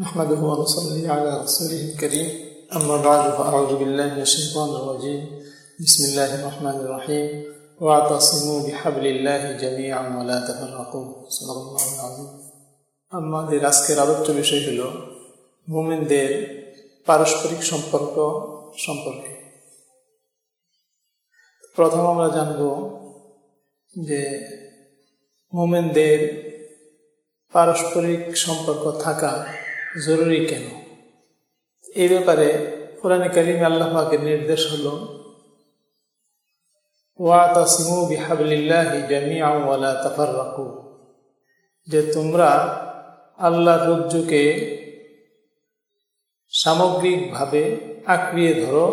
نحمده ونصلي على رسوله الكريم أما بعد فأعوذ بالله من الشيطان الرجيم بسم الله الرحمن الرحيم واعتصموا بحبل الله جميعا ولا تفرقوا صدق الله العظيم আমাদের আজকের আলোচ্য বিষয় হল মোমেনদের পারস্পরিক সম্পর্ক সম্পর্কে প্রথম আমরা জানব যে মোমেনদের পারস্পরিক সম্পর্ক থাকা জরুরি কেন? এই ব্যাপারে কোরআন করিম আল্লাহ পাকের নির্দেশ হল ওয়াতাসিমু বিহাবলিল্লাহি জামিআ ওয়ালা তাফাররাকু যে তোমরা আল্লাহর রজ্জুকে সামগ্রিকভাবে আঁকড়িয়ে ধরো,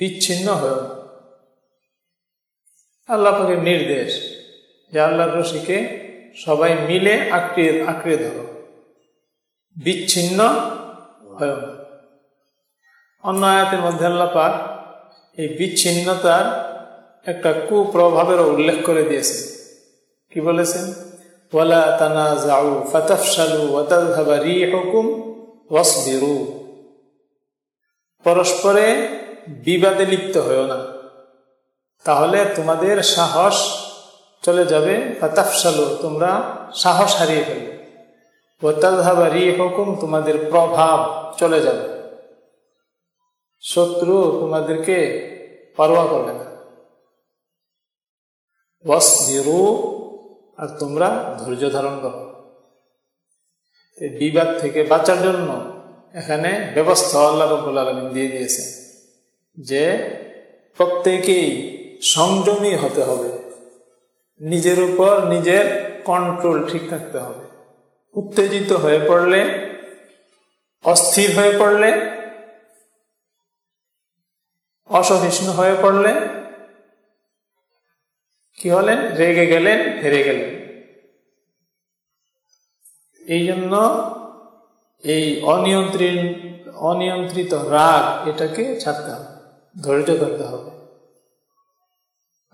বিচ্ছিন্ন হয়েও আল্লাহ নির্দেশ যে আল্লাহর রশিকে সবাই মিলে আঁকড়িয়ে আঁকড়িয়ে ধরো। বিচ্ছিন্ন হয়। অন্য আয়াতের মধ্যে আল্লাহ পাক এই বিচ্ছিন্নতার একটা কুপ্রভাবেরও উল্লেখ করে দিয়েছেন। কি বলেছেন? ওয়ালা তানা যাও ফাতাফসালু ওয়াতাযহাবা রিহুকুম ওয়াসবিরু। পরস্পরে বিবাদে লিপ্ত হয়েও না। তাহলে তোমাদের সাহস চলে যাবে ফাতাফসালু তোমরা সাহস হারিয়ে ফেলবে। রি হুকুম তোমাদের প্রভাব চলে যাবে। শত্রু তোমাদেরকে পরোয়া করবে না। আর তোমরা ধৈর্য ধারণ করো। বিবাদ থেকে বাঁচার জন্য এখানে ব্যবস্থা আল্লাহ রব্বুল আলমিন দিয়ে দিয়েছে যে প্রত্যেকেই সংযমী হতে হবে। নিজের উপর নিজের কন্ট্রোল ঠিক থাকতে হবে। উত্তেজিত হয়ে পড়লে, অস্থির হয়ে পড়লে, অসহিষ্ণু হয়ে পড়লে, কি হলেন? রেগে গেলেন, হেরে গেলেন। এই জন্য এই অনিয়ন্ত্রিত অনিয়ন্ত্রিত রাগ এটাকে ছাড়তে হবে, ধৈর্য ধরতে হবে।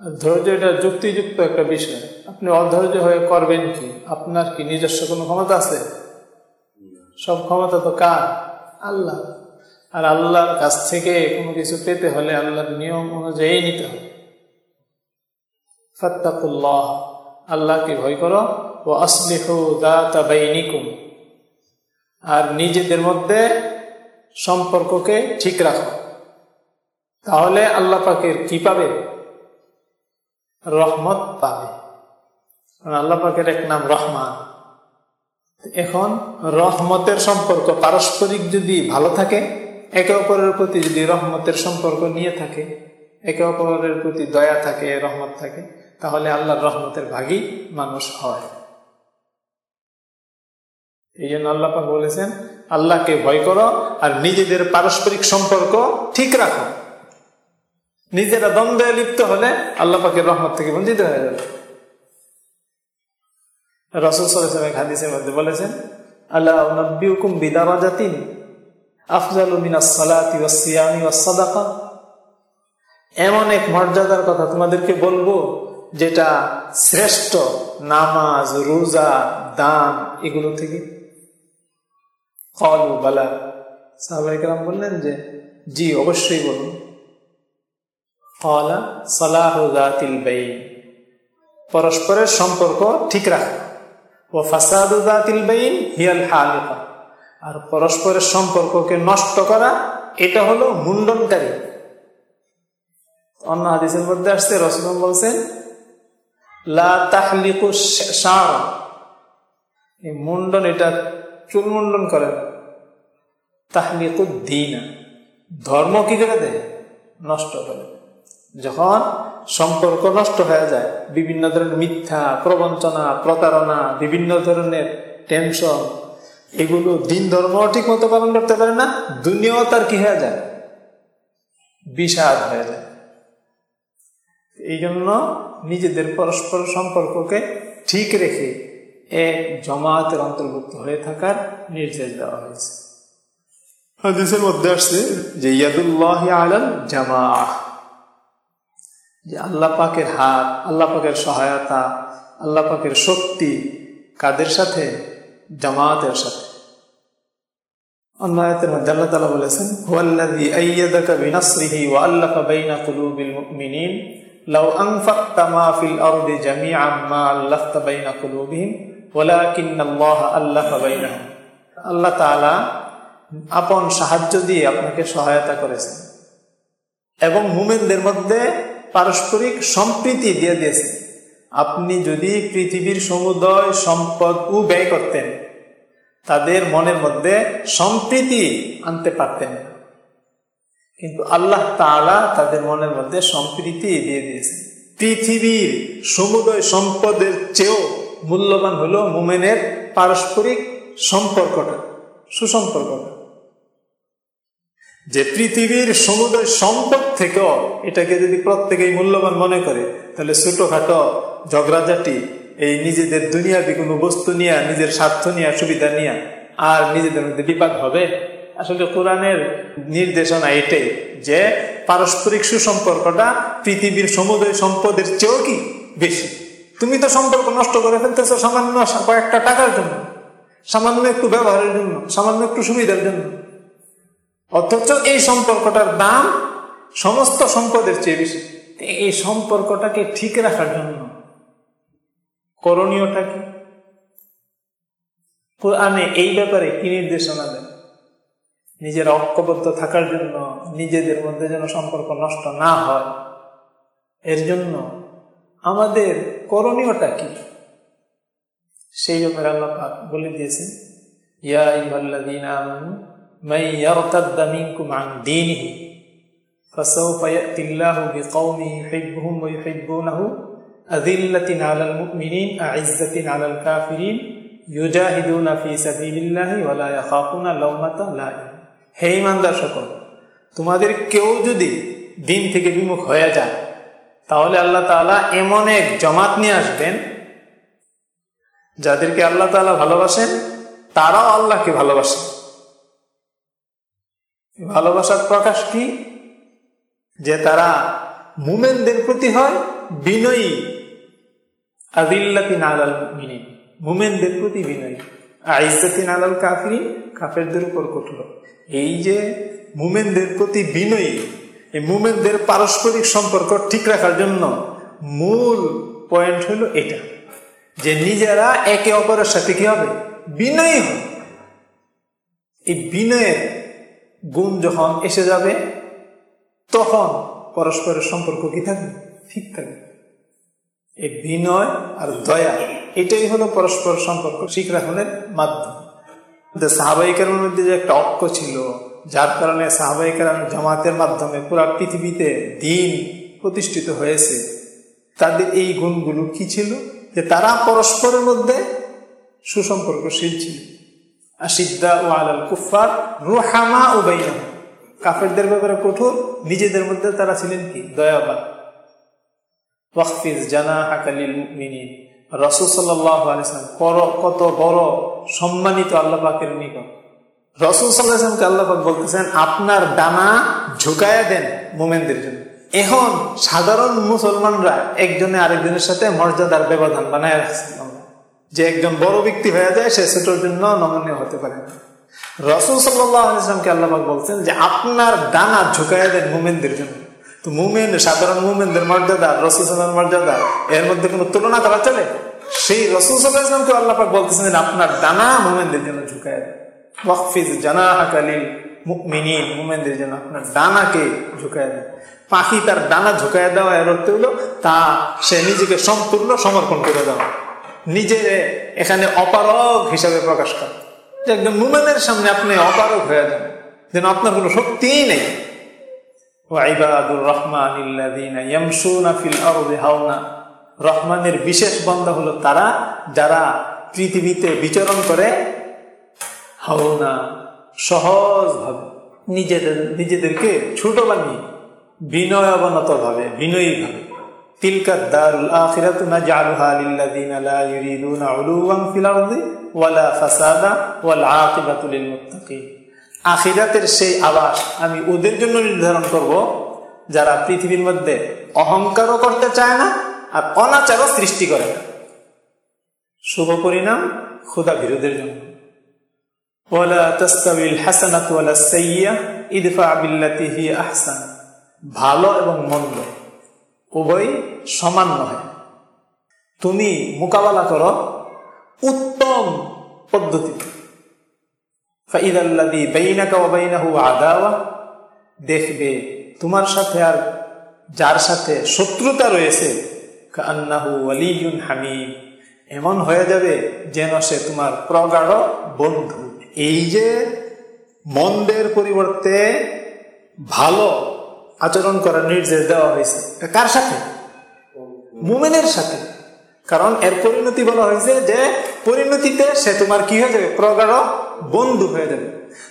ধৈর্য এটা যুক্তিযুক্ত একটা বিষয়। আপনি অধৈর্য হয়ে করবেন কি? আপনার কি নিজস্ব কোনো ক্ষমতা আছে? সব ক্ষমতা তো কার? আল্লাহ। আর আল্লাহর কাছ থেকে কোনো কিছু পেতে হলে আল্লাহর নিয়ম অনুযায়ী নিতে হবে। ফত্তাকুল্লাহ। আল্লাহকে ভয় করো। ও আসলিহ দাতাবাইনিকুম আর নিজেদের মধ্যে সম্পর্ককে ঠিক রাখো। তাহলে আল্লাহ পাকের কি পাবে? রহমত পাবে। আল্লাহ পাকের এক নাম রহমান। এখন রহমতের সম্পর্ক পারস্পরিক যদি ভালো থাকে, একে অপরের প্রতি যদি রহমতের সম্পর্ক নিয়ে থাকে, একে অপরের প্রতি দয়া থাকে, রহমত থাকে, তাহলে আল্লাহর রহমতের ভাগই মানুষ হয়। এই জন্য আল্লাপা বলেছেন, আল্লাহকে ভয় করো আর নিজেদের পারস্পরিক সম্পর্ক ঠিক রাখো। নিজেরা দ্বন্দ্বে লিপ্ত হলে আল্লাহ পাকের রহমত থেকে বঞ্চিত হয়ে যাবে। রসুল সালাম হাদিসের মধ্যে বলেছেন আল্লাহ নব্বিউকুম বিদারাজাতিন আফজালু মিনাস সালাতি ওয়াস সিয়ামি ওয়াস সাদাকা এমন এক মর্যাদার কথা তোমাদেরকে বলব, যেটা শ্রেষ্ঠ নামাজ, রোজা, দান, এগুলো থেকে। কলু বালা। সাহাবাইকরাম বললেন যে, জি, অবশ্যই বলুন। পরস্পরের সম্পর্ক ঠিক রাখা। ও ফাসাদুদাতিল বাইন হিয়াল আর পরস্পরের সম্পর্ককে নষ্ট করা, এটা হলো মুন্ডনকারী। অন্য হাদিসের মধ্যে আসছে রসম বলছেন, লা এই মুন্ডন এটা চুল মুন্ডন করে তাহলিকু দিনা ধর্ম কি করে দেয়? নষ্ট করে যখন সম্পর্ক নষ্ট হয়ে যায়, বিভিন্ন ধরনের মিথ্যা, প্রবঞ্চনা, প্রতারণা, বিভিন্ন ধরনের টেনশন এগুলো দিন ধর্ম ঠিক মতো পালন করতে পারে না, দুনিয়াও তার কি হয়ে যায়? বিষাদ হয়ে যায়। এই জন্য নিজেদের পরস্পর সম্পর্ককে ঠিক রেখে এক জমাতের অন্তর্ভুক্ত হয়ে থাকার নির্দেশ দেওয়া হয়েছে। হাদিসের মধ্যে আসছে যে, ইয়াদুল্লাহ আলম জামা যে আল্লাহ পাকের হাত, আল্লাহ পাকের সহায়তা, আল্লাহ পাকের শক্তি কাদের সাথে? জামাতের সাথে। অন্য আয়াতের মধ্যে আল্লাহ তাআলা বলেছেন, হুয়াল্লাযী আইয়াদাকা বিনাসরিহি ওয়া আল্লাফা বাইনা কুলুবিল মুমিনিন, লাউ আনফাকতা মা ফিল আরদি জামিআন মা আল্লাফতা বাইনা কুলুবিহিম, ওয়ালাকিন্নাল্লাহা আল্লাফা বাইনাহুম। আল্লাহ তাআলা আপন সাহায্য দিয়ে আপনাকে সহায়তা করেছেন। এবং মুমিনদের মধ্যে পারস্পরিক সম্প্রীতি দিয়ে দিয়েছে। আপনি যদি পৃথিবীর সমুদয় সম্পদ ও ব্যয় করতেন, তাদের মনের মধ্যে সম্প্রীতি আনতে পারতেন। কিন্তু আল্লাহ তালা তাদের মনের মধ্যে সম্প্রীতি দিয়ে দিয়েছেন পৃথিবীর সমুদয় সম্পদের চেয়েও মূল্যবান হলো মুমেনের পারস্পরিক সম্পর্কটা, সুসম্পর্কটা। যে পৃথিবীর সমুদয় সম্পদ থেকেও এটাকে যদি প্রত্যেকেই মূল্যবান মনে করে, তাহলে ছোটখাটো ঝগড়াঝাটি, এই নিজেদের দুনিয়াবি কোনো বস্তু নিয়ে, নিজের স্বার্থ নিয়ে, সুবিধা নিয়ে, আর নিজেদের মধ্যে বিপাক হবে? আসলে কোরআনের নির্দেশনা এটাই যে পারস্পরিক সুসম্পর্কটা পৃথিবীর সমুদয় সম্পদের চেয়েও কি বেশি? তুমি তো সম্পর্ক নষ্ট করে ফেলতেছ সামান্য কয়েকটা টাকার জন্য, সামান্য একটু ব্যবহারের জন্য, সামান্য একটু সুবিধার জন্য। অথচ এই সম্পর্কটার দাম সমস্ত সম্পদের চেয়ে বেশি। এই সম্পর্কটাকে ঠিক রাখার জন্য করণীয়টা কি কোরআনে এই ব্যাপারে কি নির্দেশনা দেন? নিজের ঐক্যবদ্ধ থাকার জন্য, নিজেদের মধ্যে যেন সম্পর্ক নষ্ট না হয়। এর জন্য আমাদের করণীয়টা কি? সেই ব্যাপারে আল্লাহ বলে দিয়েছেন, ইয়া ইহাল্লাদিন من يرتد منكم عن دينه فسوف يأتي الله بقوم يحبهم ويحبونه أذلة على المؤمنين أعزة على الكافرين يجاهدون في سبيل الله ولا يخافون لومة لائم হে ইমানদার সকল তোমাদের কেউ যদি দিন থেকে বিমুখ হয়ে যায় তাহলে আল্লাহ তাআলা এমন এক জমাত নিয়ে আসবেন যাদেরকে আল্লাহ তাআলা ভালোবাসেন তারাও আল্লাহকে ভালোবাসেন ভালোবাসার প্রকাশ কি? যে তারা মুমেনদের প্রতি হয় বিনয়ী। আদিল্লাতিন আলাল মিনি মুমেনদের প্রতি বিনয়ী। আইজাতিন আলাল কাফিরিন, কাফেরদের উপর কঠোর। এই যে মুমেনদের প্রতি বিনয়ী, এই মুমেনদের পারস্পরিক সম্পর্ক ঠিক রাখার জন্য মূল পয়েন্ট হলো এটা, যে নিজেরা একে অপরের সাথে কি হবে? বিনয়ী হবে। এই বিনয়ের গুণ যখন এসে যাবে, তখন পরস্পরের সম্পর্ক কি থাকবে? ঠিক থাকবে। এই বিনয় আর দয়া, এটাই হলো পরস্পর সম্পর্ক। ঠিক রাখনের মাধ্যম। সাহাবাহিকের মধ্যে যে একটা অক্ষ ছিল, যার কারণে সাহাবাহিকের জামাতের মাধ্যমে পুরো পৃথিবীতে দিন প্রতিষ্ঠিত হয়েছে, তাদের এই গুণগুলো কি ছিল? যে তারা পরস্পরের মধ্যে সুসম্পর্কশীল ছিল। কাফেরদের ব্যাপারে কঠোর, নিজেদের মধ্যে তারা ছিলেন কি? কত বড় সম্মানিত আল্লাহ নিকট। রসুল সাল্লাহামকে আল্লাহাক বলতেছেন, আপনার ডানা ঝুঁকায়া দেন মোমেনদের জন্য। এখন সাধারণ মুসলমানরা একজনে আরেকজনের সাথে মর্যাদার ব্যবধান বানায় রাখছে। যে একজন বড় ব্যক্তি হয়ে যায়, সে ছোটোর জন্য নমনীয় হতে পারে না। রসুল সাল্লামকে আল্লাহাক বলছেন যে, আপনার ডানা ঝুঁকাইয়া দেন মুমেনদের জন্য। তো মুমেন, সাধারণ মুমেনদের মর্যাদা, রসুল সাল্লাম মর্যাদা, এর মধ্যে কোনো তুলনা করা চলে? সেই রসুল সাল্লাহামকে আল্লাহাক বলতেছেন আপনার ডানা মুমেনদের জন্য ঝুঁকাইয়া দেন। ওয়াকফিজ জানা মুমিনিন, মুমেনদের জন্য আপনার ডানাকে ঝুঁকাইয়া দেন। পাখি তার ডানা ঝুঁকাইয়া দেওয়া এর অর্থ হলো, তা সে নিজেকে সম্পূর্ণ সমর্পণ করে দেওয়া। নিজের এখানে অপারগ হিসাবে প্রকাশ করে। যে একজন মুমেনের সামনে আপনি অপারগ হয়ে যান, যেন আপনার কোনো শক্তিই নেই। রহমানের বিশেষ বন্ধ হলো তারা, যারা পৃথিবীতে বিচরণ করে হাওনা সহজ ভাবে নিজেদের, নিজেদেরকে ছোট বানিয়ে বিনয় অবনত ভাবে, বিনয়ী ভাবে। تلك الدار الآخرة نجعلها للذين لا يريدون علوا في الأرض ولا فسادا والعاقبة للمتقين আখিরাতের সেই আবাস আমি ওদের জন্য নির্ধারণ করব যারা পৃথিবীর মধ্যে অহংকারও করতে চায় না আর অনাচারও সৃষ্টি করে না শুভ পরিণাম ক্ষুদা বিরোধের জন্য ভালো এবং মন্দ উভয় সমান নয় তুমি মোকাবেলা করো উত্তম পদ্ধতিতে। দেখবে তোমার সাথে আর যার সাথে শত্রুতা রয়েছে হামিম এমন হয়ে যাবে যেন সে তোমার প্রগাঢ় বন্ধু। এই যে মন্দের পরিবর্তে ভালো আচরণ করার নির্দেশ দেওয়া হয়েছে। কার সাথে? মুমেনের সাথে। কারণ এর পরিণতি বলা হয়েছে যে, পরিণতিতে সে তোমার কি হয়ে যাবে? প্রগাঢ় বন্ধু হয়ে যাবে।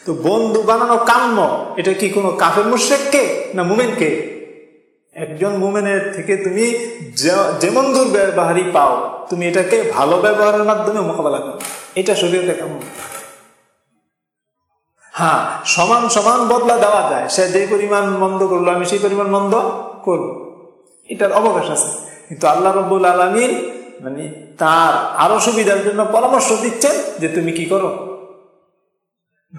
তো বন্ধু বানানো কাম্য, এটা কি কোনো কাফের মুশ্রেককে না মুমেনকে? একজন মুমেনের থেকে তুমি যেমন দুর্ব্যবহারই পাও, তুমি এটাকে ভালো ব্যবহারের মাধ্যমে মোকাবেলা করো। এটা শরীরে কেমন হ্যাঁ সমান সমান বদলা দেওয়া যায়। সে যে পরিমাণ মন্দ করল, আমি সেই পরিমাণ মন্দ করব। এটার অবকাশ আছে। কিন্তু আল্লাহ রব্বুল আলমিন মানে তার আরও সুবিধার জন্য পরামর্শ দিচ্ছেন যে তুমি কি করো?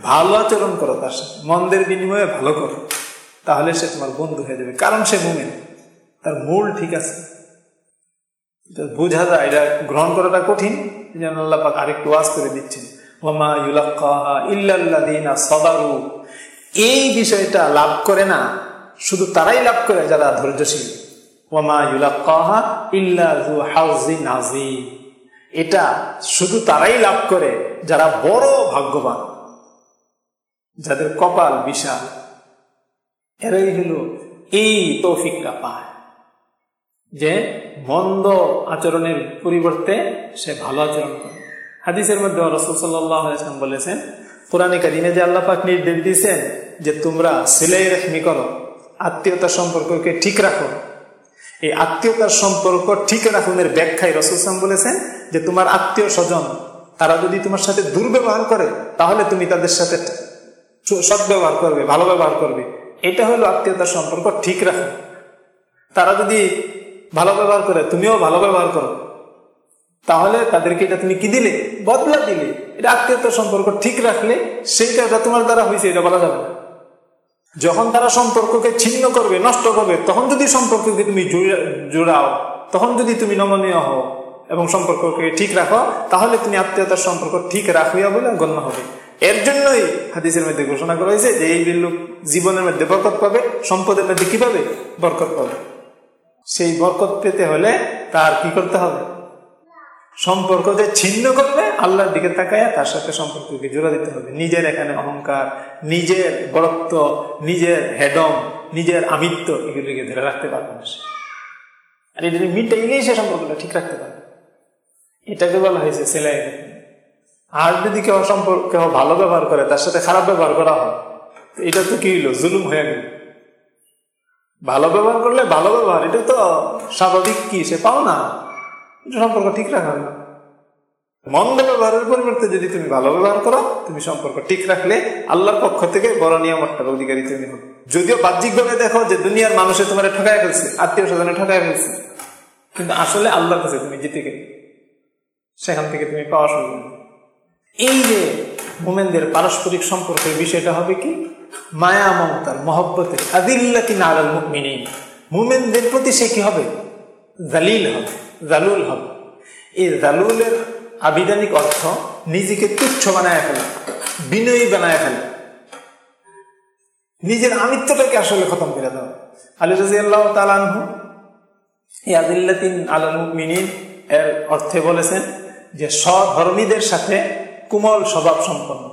ভালো আচরণ করো তার সাথে। মন্দের বিনিময়ে ভালো করো। তাহলে সে তোমার বন্ধু হয়ে যাবে। কারণ সে মুমেন। তার মূল ঠিক আছে। বোঝা যায়। এটা গ্রহণ করাটা কঠিন। যেন আল্লাহ আরেকটু ওয়াজ করে দিচ্ছেন। এই বিষয়টা লাভ করে না, শুধু তারাই লাভ করে যারা ধৈর্যশীল। ওমা হাউজিন আজিম এটা শুধু তারাই লাভ করে যারা বড় ভাগ্যবান। যাদের কপাল বিশাল, এরাই হল এই তৌফিকটা পায়। যে মন্দ আচরণের পরিবর্তে সে ভালো আচরণ করে। হাদিসের মধ্যে রসুল সাল্লাম বলেছেন পুরানি কাদিনে যে আল্লাপাক নির্দেশ দিয়েছেন যে তোমরা সিলাই রেখমি করো, আত্মীয়তার সম্পর্ককে ঠিক রাখো। এই আত্মীয়তার সম্পর্ক ঠিক রাখুনের ব্যাখ্যায় রসুলাম বলেছেন যে তোমার আত্মীয় স্বজন, তারা যদি তোমার সাথে দুর্ব্যবহার করে, তাহলে তুমি তাদের সাথে সদ্ব্যবহার করবে, ভালো ব্যবহার করবে। এটা হলো আত্মীয়তার সম্পর্ক ঠিক রাখো। তারা যদি ভালো ব্যবহার করে, তুমিও ভালো ব্যবহার করো। তাহলে তাদেরকে এটা তুমি কি দিলে? বদলা দিলে। এটা আত্মীয়তার সম্পর্ক ঠিক রাখলে সেইটা তোমার দ্বারা হয়েছে, এটা বলা যাবে যখন তারা সম্পর্ককে ছিন্ন করবে, নষ্ট করবে, তখন যদি সম্পর্ককে তুমি জোড়াও, তখন যদি তুমি নমনীয় হও এবং সম্পর্ককে ঠিক রাখো, তাহলে তুমি আত্মীয়তার সম্পর্ক ঠিক রাখিয়া বলে গণ্য হবে। এর জন্যই হাদিসের মধ্যে ঘোষণা করা হয়েছে যে এই লোক জীবনের মধ্যে বরকত পাবে, সম্পদের মধ্যে কি পাবে? বরকত পাবে। সেই বরকত পেতে হলে তার কি করতে হবে? সম্পর্ক যে ছিন্ন করবে, আল্লাহর দিকে তাকায় তার সাথে সম্পর্ককে জোড়া দিতে হবে। নিজের এখানে অহংকার, নিজের বরত্ব, নিজের হেডম, নিজের আমিত্ব এগুলিকে ধরে রাখতে পারবে না সে। আর এটা মিটাইলেই সে সম্পর্কটা ঠিক রাখতে পারবে। এটাকে বলা হয়েছে সেলাই আর যদি কেউ সম্পর্ক, কেউ ভালো ব্যবহার করে, তার সাথে খারাপ ব্যবহার করা হয়, তো এটা তো কি হইল জুলুম হয়ে গেল। ভালো ব্যবহার করলে ভালো ব্যবহার, এটা তো স্বাভাবিক কি? সে পাও না। সম্পর্ক ঠিক রাখা না মন্দ ব্যবহারের পরিবর্তে যদি তুমি ভালো ব্যবহার করো, তুমি সম্পর্ক ঠিক রাখলে আল্লাহর পক্ষ থেকে বড় নিয়ামতটার অধিকারী তুমি হবে। যদিও বাহ্যিকভাবে দেখো যে দুনিয়ার মানুষে তোমার ঠকায় ফেলছে আত্মীয় স্বজনে ঠকায় ফেলছে। কিন্তু আসলে আল্লাহর কাছে তুমি জিতে গেলে, সেখান থেকে তুমি পাওয়া শুরু এই যে মোমেনদের পারস্পরিক সম্পর্কের বিষয়টা হবে কি? মায়া, মমতার, মহব্বতের, আদিল্লাতিন আলাল মুমিনী মোমেনদের প্রতি সে কি হবে? জালিল হবে জালুল হবে এই জালুলের আবিধানিক অর্থ নিজেকে তুচ্ছ বানায় ফেলা, বিনয়ী বানায় ফেলা। নিজের আমিত্বটাকে আসলে খতম করে দেওয়া। আলী রাজি আল্লাহ তালানহু এই আদিল্লাতিন আলাল মিনিন এর অর্থে বলেছেন যে স্বধর্মীদের সাথে কোমল স্বভাব সম্পন্ন।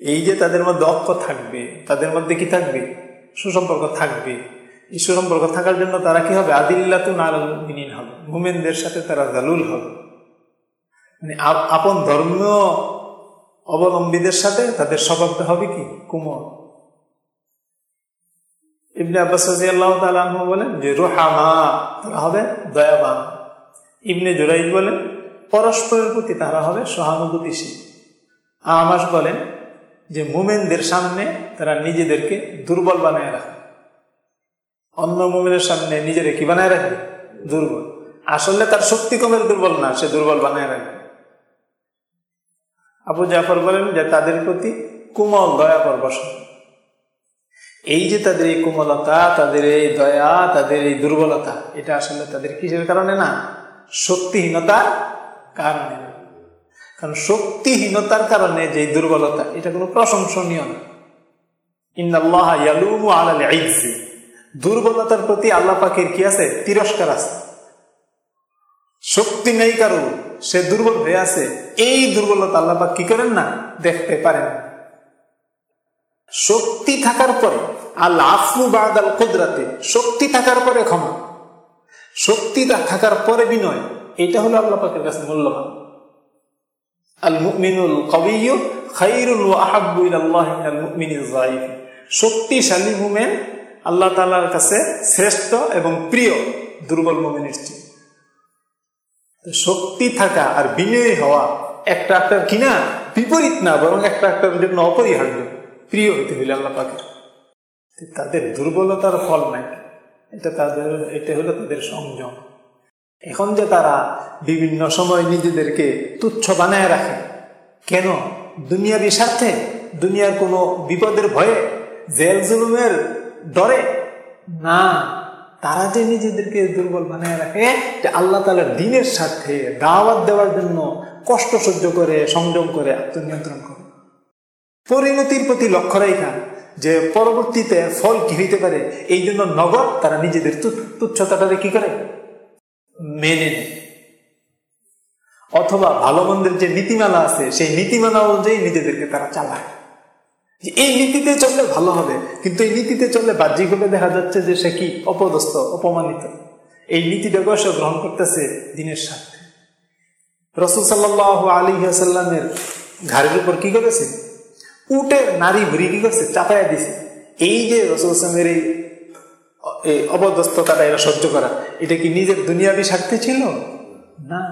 এই যে তাদের মধ্যে অক্ষ থাকবে, তাদের মধ্যে কি থাকবে? সুসম্পর্ক থাকবে। এই সুসম্পর্ক থাকার জন্য তারা কি হবে? আদিল্লাতুন আলিন হবে। মুমেনদের সাথে তারা জালুল হবে। মানে আপন ধর্মীয় অবলম্বীদের সাথে তাদের স্বভাবটা হবে কি? কুমল। ইবনে আব্বাস আল্লাহ বলেন যে, রোহামা তারা হবে দয়াবান। ইবনে জুরাইদ বলেন, পরস্পরের প্রতি তারা হবে সহানুভূতিশীল। আমাস বলেন যে, মোমেনদের সামনে তারা নিজেদেরকে দুর্বল বানায় রাখে। অন্য মোমেনের সামনে নিজেরা কি বানায় রাখে দুর্বল। আসলে তার শক্তি কমের দুর্বল না, সে দুর্বল বানায় রাখে আবু জাফর বলেন যে তাদের প্রতি কুমল দয়া বসে। এই যে তাদের এই কোমলতা, তাদের এই দয়া, তাদের এই দুর্বলতা, এটা আসলে তাদের কিসের কারণে না? শক্তিহীনতার কারণে। কারণ শক্তিহীনতার কারণে যে দুর্বলতা, এটা কোনো প্রশংসনীয় না। দুর্বলতার প্রতি আল্লাহ পাখির কি আছে? তিরস্কার আছে। শক্তি নেই কারও, সে দুর্বল হয়ে আছে। এই দুর্বলতা আল্লাহ পাক কি করেন না? দেখতে পারেন। শক্তি থাকার পরে আল্লাহ আফু আল কুদরাতে, শক্তি থাকার পরে ক্ষমা। শক্তি থাকার পরে বিনয়। এটা হলো আল্লাহ পাকের কাছে মূল্যবান। আল মুমিনুল কবিউ খাইরুল আহাব্বু ইলাল্লাহ মিনাল মুমিনিজ যায়িফ শক্তিশালী মুমেন আল্লাহ তাআলার কাছে শ্রেষ্ঠ এবং প্রিয় দুর্বল মুমিনের চেয়ে। শক্তি থাকা আর বিনয়ী হওয়া একটা একটা কিনা বিপরীত না, বরং একটা একটার জন্য অপরিহার্য, প্রিয় হইতে হইলে আল্লাহ পাকের। তাদের দুর্বলতার ফল নাই। এটা তাদের, এটা হলো তাদের সংযম। এখন যে তারা বিভিন্ন সময় নিজেদেরকে তুচ্ছ বানায় রাখে, কেন? দুনিয়ার স্বার্থে? দুনিয়ার কোনো বিপদের ভয়ে? জেল জুলুমের ডরে না, তারা যে নিজেদেরকে দুর্বল বানায় রাখে, যে আল্লাহ তালার দিনের স্বার্থে দাওয়াত দেওয়ার জন্য কষ্ট সহ্য করে, সংযম করে, আত্মনিয়ন্ত্রণ করে। পরিণতির প্রতি লক্ষ্য রেখা, যে পরবর্তীতে ফল কি হইতে পারে, এই জন্য নগদ তারা নিজেদের তুচ্ছতাটারে কি করে? মেনে নেয়। অথবা ভালো মন্দের যে নীতিমালা আছে, সেই নীতিমালা অনুযায়ী নিজেদেরকে তারা চালায়। এই নীতিতে চললে ভালো হবে, কিন্তু এই নীতিতে চললে বাহ্যিকভাবে দেখা যাচ্ছে যে সে কি? অপদস্থ, অপমানিত। এই নীতিটাকেও সে গ্রহণ করতেছে দিনের স্বার্থে। রসুল সাল্লাহ আলী সাল্লামের ঘাড়ের উপর কি করেছে? উটের নারী ভুরি কি করছে? চাপাইয়া দিছে। এই যে রসুল আসলামের এই অবদস্ততাটা এরা সহ্য করা, এটা কি নিজের দুনিয়াবি স্বার্থে ছিল? না।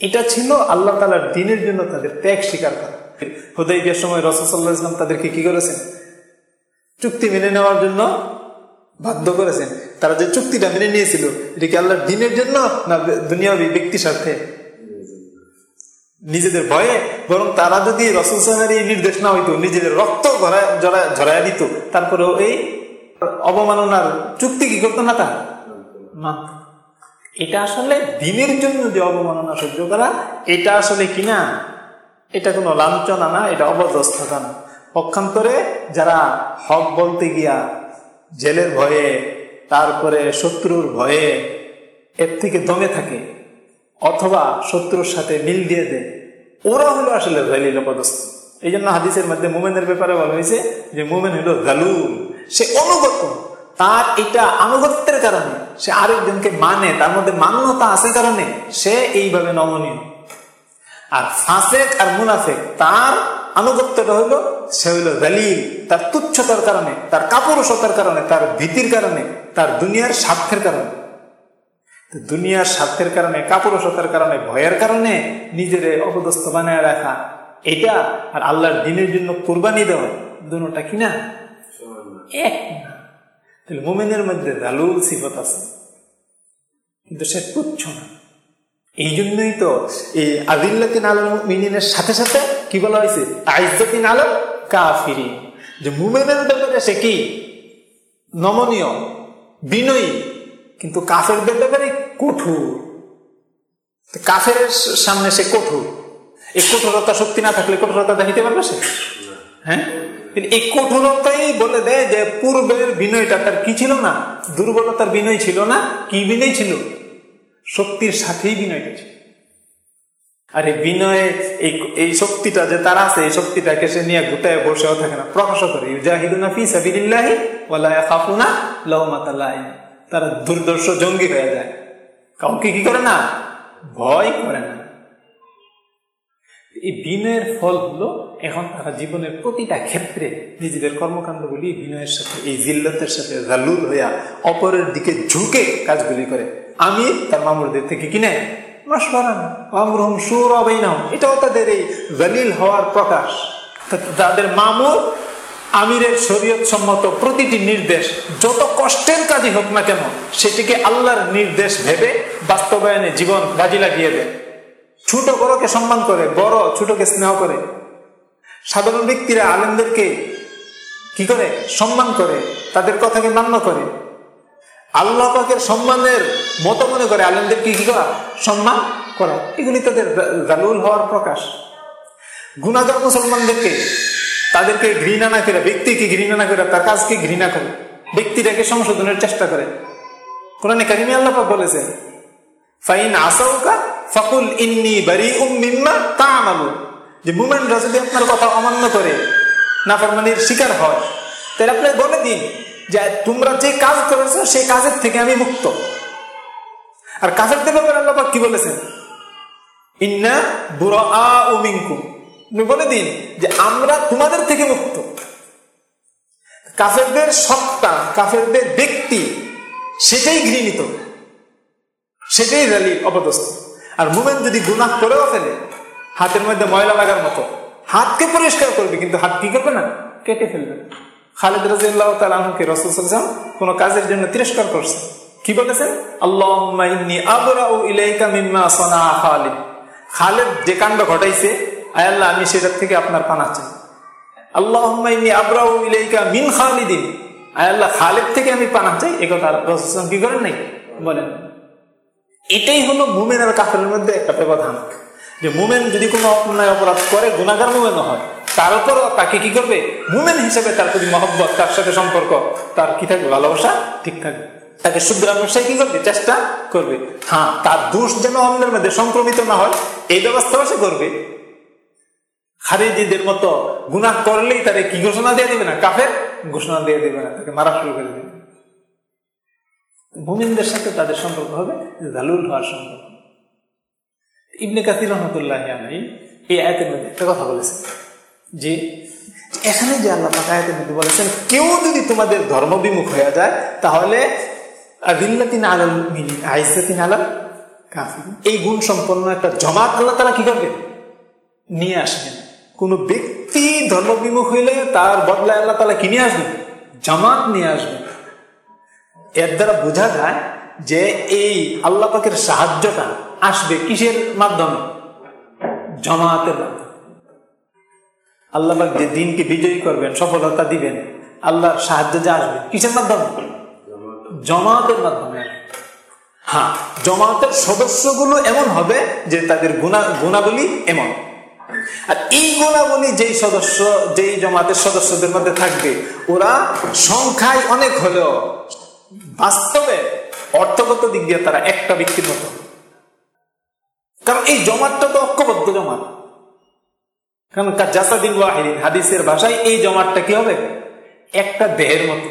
এটা ছিল আল্লাহ তালার দিনের জন্য তাদের ত্যাগ স্বীকার করা। হুদাইবিয়ার সময় রসদাল্লাহ ইসলাম তাদেরকে কি করেছেন? চুক্তি মেনে নেওয়ার জন্য বাধ্য করেছেন। তারা যে চুক্তিটা মেনে নিয়েছিল, এটা কি আল্লাহর দিনের জন্য না দুনিয়াবি ব্যক্তি স্বার্থে? নিজেদের ভয়ে? বরং তারা যদি রসুল সাহেবের এই নির্দেশ না হইতো, নিজেদের রক্ত ঝরাইয়া দিত, তারপরেও এই অবমাননার চুক্তি কি করতো না তা? এটা আসলে দিনের জন্য যে অবমাননা সহ্য করা, এটা আসলে কিনা এটা কোনো লাঞ্ছনা না, এটা অবদস্থতা না। পক্ষান্তরে যারা হক বলতে গিয়া জেলের ভয়ে, তারপরে শত্রুর ভয়ে এর থেকে দমে থাকে, অথবা শত্রুর সাথে মিল দিয়ে দেয়, ওরা হলো আসলে জালিল পদস্থ এই জন্য হাদিসের মধ্যে মোমেনের ব্যাপারে বলা হয়েছে যে মোমেন হলো জালুল সে অনুগত, তার এটা আনুগত্যের কারণে, সে আরেকজনকে মানে তার মধ্যে মান্যতা আছে কারণে সে এইভাবে নমনীয়। আর ফাঁসেক আর মুনাফেক তার আনুগত্যটা হইল সে হইল জালিল তার তুচ্ছতার কারণে তার কাপুরুষতার কারণে তার ভীতির কারণে তার দুনিয়ার স্বার্থের কারণে। দুনিয়ার স্বার্থের কারণে কাপুরসতার কারণে ভয়ের কারণে নিজের অপদস্থ বানায় রাখা এটা আর আল্লাহর দিনের জন্য কোরবানি দেওয়া দুটা কিনা এক তাহলে মোমেনের মধ্যে দালুল সিফত আছে কিন্তু সে তুচ্ছ না। এই জন্যই তো এই আদিল্লাতিন আলম মিনিনের সাথে সাথে কি বলা হয়েছে? আইজাতিন আলম কাফিরি যে মুমেনের ব্যাপারে সে কি? নমনীয়, বিনয়ী, কিন্তু কাফেরদের ব্যাপারে কঠোর। কাফের সামনে সে কঠোর। এই কঠোরতা শক্তি না থাকলে কঠোরতা দেখাইতে পারবে সে? হ্যাঁ? এই কঠোরতাই বলে দেয় যে পূর্বের বিনয়টা তার কি ছিল না? দুর্বলতার বিনয় ছিল না? কি বিনয় ছিল? শক্তির সাথেই বিনয়টা ছিল। আর এই বিনয়ে, এই এই শক্তিটা যে তার আছে, এই শক্তিটাকে সে নিয়ে গোটায় বসেও থাকে না। প্রকাশ করে ওয়ালা ইয়াখাফুনা লাউমাতাল্লাহ তারা দুর্দর্শ জঙ্গি হয়ে যায়। কাউকে কি করে না? ভয় করে না। এই বিনয়ের ফল হলো, এখন তারা জীবনের প্রতিটা ক্ষেত্রে নিজেদের কর্মকাণ্ডগুলি বিনয়ের সাথে, এই জিল্লতের সাথে জালুল হইয়া অপরের দিকে ঝুঁকে কাজগুলি করে। আমি তার মামুরদের থেকে কিনে এটাও তাদের এই জালিল হওয়ার প্রকাশ। তাদের মামুর আমিরের শরীয়ত সম্মত প্রতিটি নির্দেশ যত কষ্টের কাজই হোক না কেন, সেটিকে আল্লাহর নির্দেশ ভেবে বাস্তবায়নে জীবন বাজি লাগিয়ে দেয়। ছোট বড়কে সম্মান করে, বড় ছোটকে স্নেহ করে। সাধারণ ব্যক্তিরা আলেমদেরকে কি করে? সম্মান করে, তাদের কথাকে মান্য করে। আল্লাহ পাকের সম্মানের মতো মনে করে, আলেমদের কি কি করা? সম্মান করা। এগুলি তাদের জালুল হওয়ার প্রকাশ। গুণাগার মুসলমানদেরকে, তাদেরকে ঘৃণা না করে, ব্যক্তিকে ঘৃণা না করে, তার কাজকে ঘৃণা করে, ব্যক্তিটাকে সংশোধনের চেষ্টা করে। কোরআনে কারিমি আল্লাহ বলেছেন, ফাইন আসাউকা ফাকুল ইন্নি বারি উম্মিম্মা তা আমালু যে মুমেন্টরা যদি আপনার কথা অমান্য করে না নাফরমানির শিকার হয়, তাহলে আপনি বলে দিন। যে তোমরা যে কাজ করেছ, সেই কাজের থেকে আমি মুক্ত। আর কাজের ব্যাপারে আল্লাহ কি বলেছেন? ইন্না বুড়া ও মিঙ্কু বলে দিন যে আমরা তোমাদের থেকে মুক্ত। কাফেরদের সত্তা, কাফেরদের ব্যক্তি, সেটাই ঘৃণিত। সেটাই র্যালি, অপদস্থ। আর মুমেন যদি গুনাহ করেও ফেলে, হাতের মধ্যে ময়লা লাগার মতো, হাতকে পরিষ্কার করবে, কিন্তু হাত কি করবে না? কেটে ফেলবে। খালেদ রাজিয়াল্লাহ তালকে রসুল কোন কাজের জন্য তিরস্কার করছে। কি বলেছেন আল্লাহ খালেদ। যে কাণ্ড ঘটাইছে আয়াল্লাহ আমি সেটার থেকে আপনার পানা চাই। আল্লাহ আবরাউ ইলাইকা খালেদ থেকে আমি কি বলেন। এটাই হলো মুমেন আর মধ্যে একটা যে মুমেন যদি কোনো অপরাধ করে গুণাগার মুমেনও হয়। তার উপরও তাকে কি করবে? মুমেন হিসেবে তার প্রতি মহব্বত, তার সাথে সম্পর্ক, তার কি থাকবে? ভালোবাসা? ঠিক থাকবে। তাকে শুদ্রানোর সে কি করবে? চেষ্টা করবে। হ্যাঁ তার দোষ যেন অন্যের মধ্যে সংক্রমিত না হয়, এই ব্যবস্থাও সে করবে। খারিজিদের মতো গুনাহ করলেই তারে কি ঘোষণা দিয়ে দেবে না? কাফের ঘোষণা দিয়ে দেবে না, তাকে মারা শুরু করে দেবে। মুমিনদের সাথে তাদের সম্পর্ক হবে, জালুল হওয়ার সম্পর্ক ইবনে কাসির রহমতুল্লাহ এই আয়তের মধ্যে একটা কথা বলেছেন। যে এখানে যে আল্লাহ আয়তের মধ্যে বলেছেন, কেউ যদি তোমাদের ধর্ম বিমুখ হয়ে যায়, তাহলে আদিল্লাতিন আলাল মিনি আইসাতিন আলাল কাফির এই গুণ সম্পন্ন একটা জমাত আল্লাহ তারা কি করবে? নিয়ে আসবেন। কোন ব্যক্তি ধর্ম বিমুখ হইলে তার বদলায় আল্লাহ তালা কি নিয়ে আসবেন? জামাত নিয়ে আসবেন। এর দ্বারা বোঝা যায় যে এই আল্লাহ পাকের সাহায্যটা আসবে কিসের মাধ্যমে? জমাতের মাধ্যমে। আল্লাহ যে দিনকে বিজয়ী করবেন, সফলতা দিবেন, আল্লাহর সাহায্য যে আসবে, কিসের মাধ্যমে? জমাতের মাধ্যমে। হ্যাঁ জমাতের সদস্যগুলো এমন হবে যে তাদের গুণা, গুণাবলী এমন। আর এই গুণাবলী যেই সদস্য, যেই জমাতের সদস্যদের মধ্যে থাকবে, ওরা সংখ্যায় অনেক হলেও বাস্তবে অর্থগত দিক দিয়ে তারা একটা ব্যক্তির মতো। কারণ এই জমাতটা তো ঐক্যবদ্ধ জমাত। কারণ জাসাদিন ওয়াহিদিন, হাদিসের ভাষায় এই জমাতটা কি হবে? একটা দেহের মতো।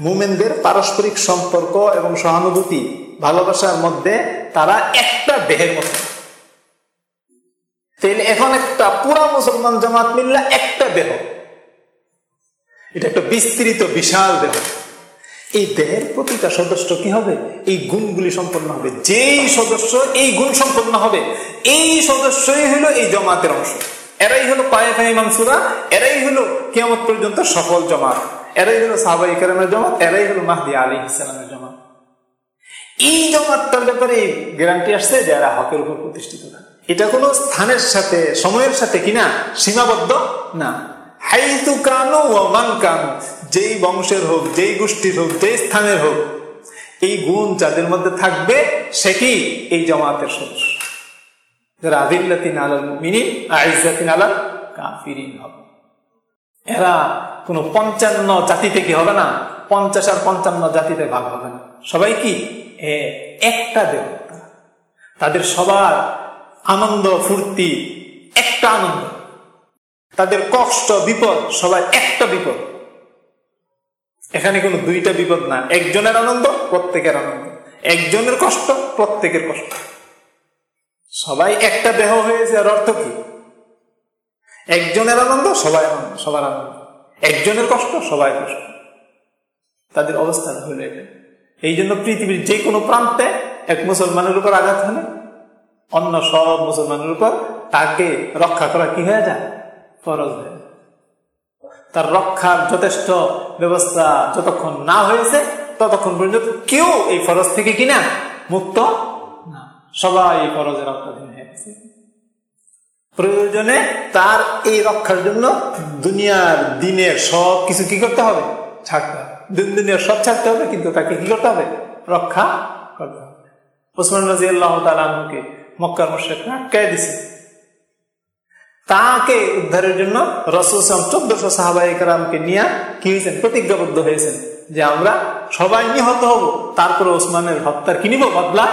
মুমেনদের পারস্পরিক সম্পর্ক এবং সহানুভূতি, ভালোবাসার মধ্যে তারা একটা দেহের মতো। এখন একটা পুরা মুসলমান জামাত মিল্লা একটা দেহ। এটা একটা বিস্তৃত, বিশাল দেহ। এই দেহের প্রতিটা সদস্য কি হবে? এই গুণগুলি সম্পন্ন হবে। যেই সদস্য এই গুণ সম্পন্ন হবে, এই সদস্যই হলো এই জমাতের অংশ। এরাই হলো পায়ে মানসুরা এরাই হলো কেমন পর্যন্ত সফল জমাত। এরাই হলো সাহাবাই কেরামের জমাত, এরাই হলো মাহদি আলী ইসলামের জমাত। এই জমাতটার ব্যাপারে গ্যারান্টি আসছে যারা হকের উপর প্রতিষ্ঠিত এটা কোনো স্থানের সাথে, সময়ের সাথে কিনা, সীমাবদ্ধ না। হাইতু কানু ও মান কানু। যেই বংশের হোক, যেই গোষ্ঠীর হোক, যেই স্থানের হোক, এই গুণ যাদের মধ্যে থাকবে সে কি? এই জমাতের সদস্য। যারা আদিল্লাতিন আলাল মিনি আইজাতিন আলাল কাফিরিন হবে। এরা কোন পঞ্চান্ন জাতি থেকে হবে না? পঞ্চাশ আর পঞ্চান্ন জাতিতে ভাগ হবে না। সবাই কি? একটা দেব তাদের সবার আনন্দ, ফুর্তি, একটা আনন্দ। তাদের কষ্ট, বিপদ, সবাই একটা বিপদ। এখানে কোনো দুইটা বিপদ না। একজনের আনন্দ, প্রত্যেকের আনন্দ। একজনের কষ্ট, প্রত্যেকের কষ্ট। সবাই একটা দেহ হয়েছে আর অর্থ কি? একজনের আনন্দ, সবাই আনন্দ, সবার আনন্দ। একজনের কষ্ট, সবাই কষ্ট। তাদের অবস্থা হলো এই জন্য পৃথিবীর যে কোনো প্রান্তে এক মুসলমানের উপর আঘাত হলে অন্য সব মুসলমানের উপর তাকে রক্ষা করা কি হয়ে যায়? ফরজ তার রক্ষার যথেষ্ট ব্যবস্থা যতক্ষণ না হয়েছে, ততক্ষণ পর্যন্ত কেউ এই ফরজ থেকে কিনা মুক্ত না। সবাই এই ফরজের অত্যাধীন হয়ে গেছে। প্রয়োজনে তার এই রক্ষার জন্য দুনিয়ার দিনের সব কিছু কি করতে হবে? ছাড়তে হবে। দিন দুনিয়ার সব ছাড়তে হবে, কিন্তু তাকে কি করতে হবে? রক্ষা করতে হবে। ওসমান রাজি আল্লাহ তালকে মক্কার মোশেক আটকায় দিছে? তাকে উদ্ধারের জন্য রসুল চোদ্দশো সাহাবাহিকরামকে নিয়ে কি হয়েছেন? প্রতিজ্ঞাবদ্ধ হয়েছেন যে আমরা সবাই নিহত হব, তারপরে ওসমানের হত্যার কি নিব বদলা?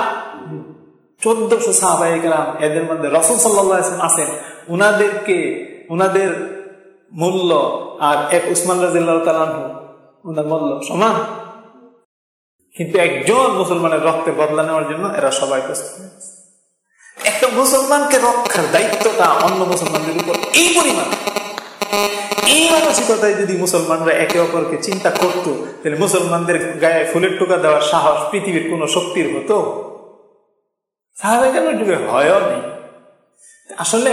চোদ্দশো সাহাবাহিকরাম এদের মধ্যে রসুল সাল্লাম আছেন। উনাদেরকে, উনাদের মূল্য আর এক উসমান রাজিল্লাহ তালান ওনার মূল্য সমান। কিন্তু একজন মুসলমানের রক্তে বদলা নেওয়ার জন্য এরা সবাই প্রস্তুত। একটা মুসলমানকে রক্ষার দায়িত্বটা অন্য মুসলমানদের উপর এই পরিমাণ। এই মানসিকতায় যদি মুসলমানরা একে অপরকে চিন্তা করত, তাহলে মুসলমানদের গায়ে ফুলের টোকা দেওয়ার সাহস পৃথিবীর কোন শক্তির হতো? সাহাবাহিকের যুগে হয়ও নেই। আসলে